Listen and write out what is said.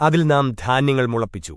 അതിൽ നാം ധാന്യങ്ങൾ മുളപ്പിച്ചു.